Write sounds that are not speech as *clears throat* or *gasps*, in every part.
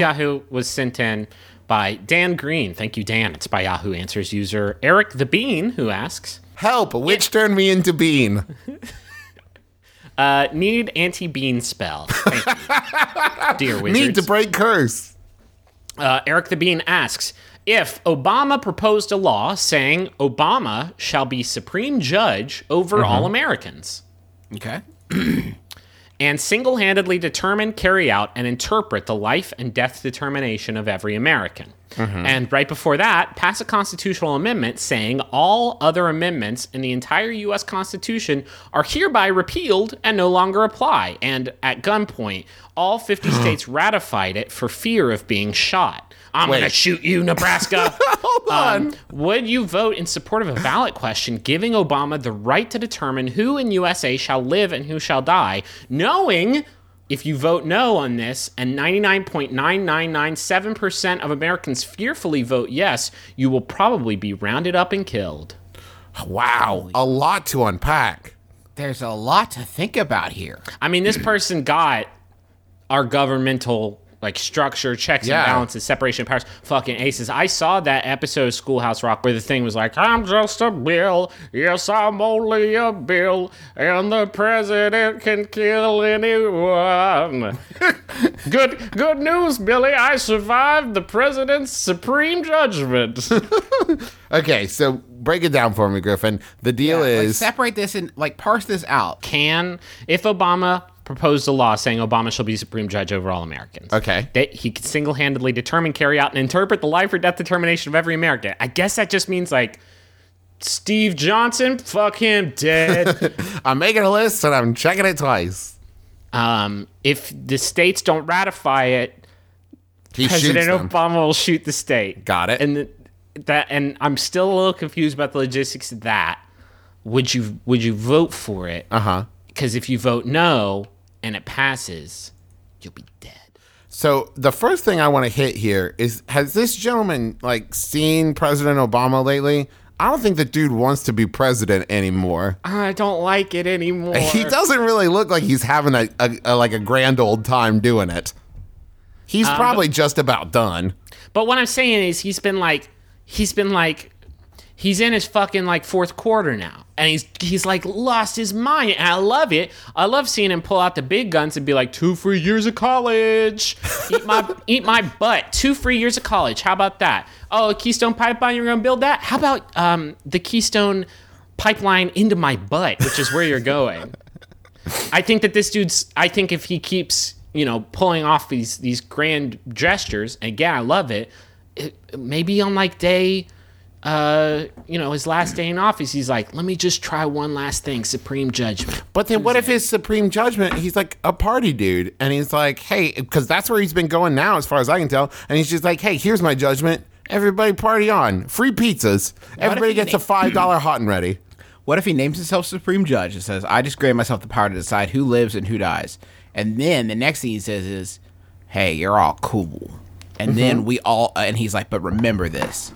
Yahoo was sent in by Dan Green. Thank you, Dan. It's by Yahoo Answers user Eric the Bean, who asks Help! Which turned me into Bean? *laughs* uh, Need anti bean spell. Thank you, *laughs* dear wizards. Need to break curse. Uh, Eric the Bean asks if Obama proposed a law saying Obama shall be supreme judge over all Americans Okay. *clears throat* and single handedly determine, carry out, and interpret the life and death determination of every American. And right before that, pass a constitutional amendment saying all other amendments in the entire U.S. Constitution are hereby repealed and no longer apply. And at gunpoint, all 50 *gasps* states ratified it for fear of being shot. I'm going to shoot you, Nebraska. *laughs* Hold on. Um, would you vote in support of a ballot question giving Obama the right to determine who in USA shall live and who shall die, knowing if you vote no on this and 99.9997% of Americans fearfully vote yes, you will probably be rounded up and killed? wow. A lot to unpack. There's a lot to think about here. I mean, this person got our governmental like structure, checks Yeah. and balances, separation of powers, fucking aces. I saw that episode of Schoolhouse Rock where the thing was like, "I'm just a bill, yes, I'm only a bill, and the president can kill anyone." *laughs* good, good news, Billy. I survived the president's supreme judgment. *laughs* Okay, so break it down for me, Griffin. The deal Like, is separate this and like parse this out. can if Obama proposed a law saying Obama shall be supreme judge over all Americans. Okay. That he could single-handedly determine, carry out, and interpret the life or death determination of every American. I guess that just means like Steve Johnson, fuck him dead. *laughs* I'm making a list and I'm checking it twice. um, if the states don't ratify it, He President. Obama will shoot the state. Got it. And the, that, and I'm still a little confused about the logistics of that. Would you would you vote for it? Uh huh. Because if you vote no and it passes, you'll be dead. So the first thing I want to hit here is: Has this gentleman like seen President Obama lately? I don't think the dude wants to be president anymore. I don't like it anymore. He doesn't really look like he's having a, a, a like a grand old time doing it. He's Um, probably just about done. But what I'm saying is he's been like he's been like he's in his fucking like fourth quarter now. And he's he's like lost his mind. And I love it. I love seeing him pull out the big guns and be like, two free years of college. Eat my *laughs* eat my butt. Two free years of college. How about that? Oh, Keystone pipeline, you're gonna build that? How about um the Keystone pipeline into my butt, which is where you're going. I think that this dude's. I think if he keeps, you know, pulling off these these grand gestures, again, I love it. it maybe on like day, uh, you know, his last day in office, he's like, let me just try one last thing, supreme judgment. But then what if his supreme judgment, he's like a party dude and he's like, hey, because that's where he's been going now, as far as I can tell. And he's just like, hey, here's my judgment. Everybody party on. Free pizzas. Everybody he gets a $5 hot and ready. *clears throat* What if he names himself Supreme Judge and says, I just grant myself the power to decide who lives and who dies? And then the next thing he says is, Hey, you're all cool. And then we all, and he's like, But remember this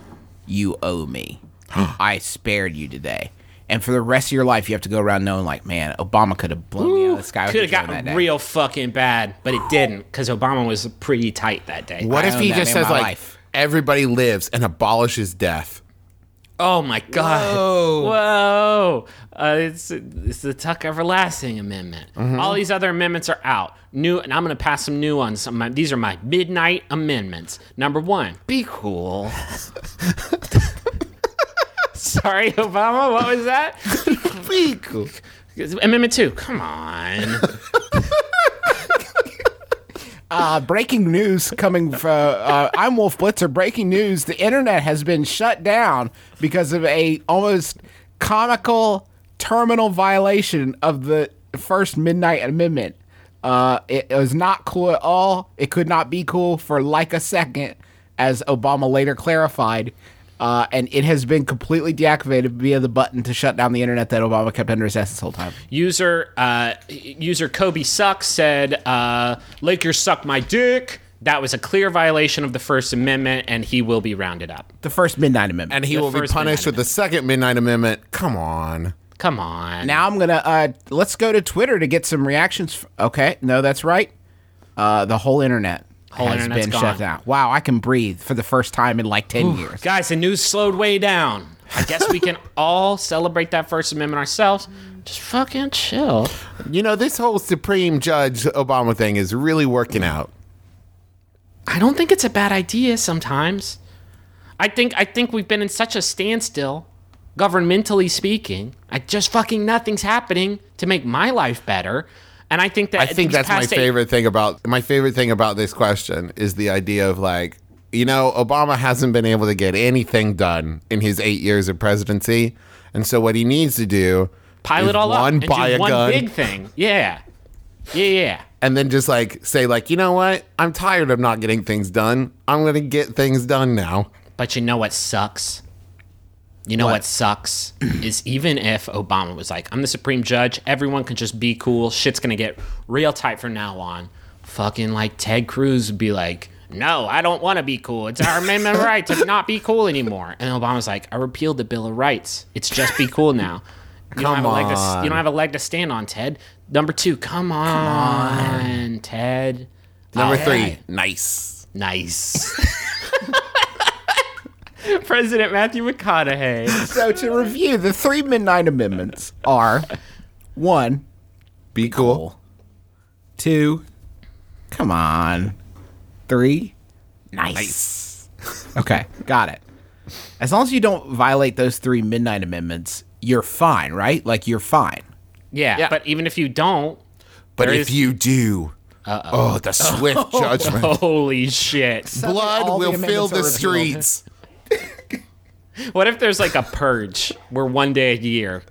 you owe me. *gasps* I spared you today. And for the rest of your life, you have to go around knowing, like, man, Obama could have blown me out of the sky. Could have a that gotten day." real fucking bad, but it didn't because Obama was pretty tight that day. What I if he just says, like, life. everybody lives and abolishes death? Oh my God! Whoa. Whoa! Uh, it's it's the Tuck Everlasting Amendment. All these other amendments are out. New, and I'm going to pass some new ones. Some my- these are my midnight amendments. Number one, be cool. *laughs* Sorry, Obama. What was that? Be cool. Amendment two. Come on. *laughs* Uh, breaking news coming from uh, I'm Wolf Blitzer. Breaking news: the internet has been shut down because of a almost comical terminal violation of the first Midnight Amendment. Uh, it, it was not cool at all. It could not be cool for like a second, as Obama later clarified. Uh, and it has been completely deactivated via the button to shut down the internet that Obama kept under his ass this whole time. User uh, user Kobe sucks said uh, Lakers suck my dick. That was a clear violation of the First Amendment, and he will be rounded up. The first Midnight Amendment. And he The will be first punished Midnight with the second Midnight Amendment. Come on. Come on. Now I'm gonna uh let's go to Twitter to get some reactions. Okay, no, that's right. Uh, the whole internet. Whole has internet's been gone. shut down. Wow, I can breathe for the first time in like 10 years. Guys, the news slowed way down. I guess we can *laughs* all celebrate that First Amendment ourselves. Just fucking chill. You know, this whole Supreme Judge Obama thing is really working out. I don't think it's a bad idea sometimes. I think I think we've been in such a standstill, governmentally speaking. I just fucking nothing's happening to make my life better. And I think that I think that's my past eight- favorite thing about my favorite thing about this question is the idea of like, you know, Obama hasn't been able to get anything done in his eight years of presidency, and so what he needs to do Pile is it all up one and buy do a one gun, big thing. Yeah, yeah, yeah. and then just like say like, you know what, I'm tired of not getting things done. I'm gonna get things done now. But you know what sucks? You know what, sucks is even if Obama was like, I'm the Supreme Judge, everyone can just be cool, shit's gonna get real tight from now on. Fucking like Ted Cruz would be like, No, I don't wanna be cool. It's our amendment right to not be cool anymore. And Obama's like, I repealed the Bill of Rights. It's just be cool now. You don't, Come have a leg to, on. you don't have a leg to stand on, Ted. Number two, come on, Ted. Number three, nice. Nice. *laughs* *laughs* President Matthew McConaughey. So to review, the three Midnight Amendments are one, Be cool. two, come on, three, nice. Okay, got it. As long as you don't violate those three Midnight Amendments, you're fine, right? Like you're fine. Yeah, Yeah. but even if you don't, But if is- you do, oh, the swift *laughs* oh, judgment. holy shit. Blood all the will fill the are repealed. streets. *laughs* What if there's like a purge where one day a year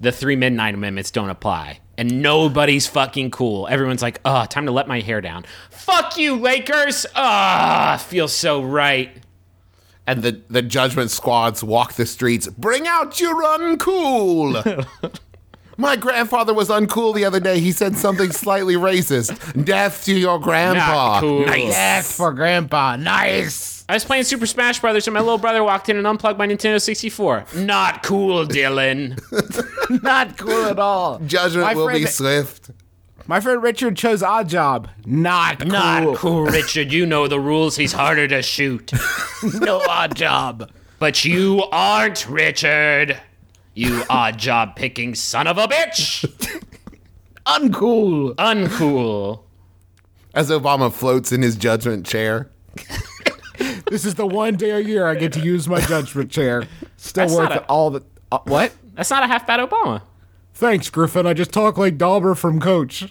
the three midnight amendments don't apply and nobody's fucking cool? Everyone's like, oh, time to let my hair down. Fuck you, Lakers. Ah, feels so right. and the, the judgment squads walk the streets. Bring out your uncool. *laughs* My grandfather was uncool the other day. He said something slightly racist. Death to your grandpa. Not cool. Nice. Death for Grandpa. Nice. I was playing Super Smash Brothers and my little brother walked in and unplugged my Nintendo 64. Not cool, Dylan. *laughs* Not cool at all. Judgment My will be swift. My friend Richard chose Odd Job. Not cool. Not cool, Richard. You know the rules. He's harder to shoot. *laughs* no Odd Job. But you aren't, Richard. You odd job picking son of a bitch. *laughs* Uncool. Uncool. As Obama floats in his judgment chair. This is the one day a year I get to use my judgment chair. Still That's worth not a- all the. Uh, what? That's not a half bad Obama. Thanks, Griffin. I just talk like Dauber from Coach. *laughs*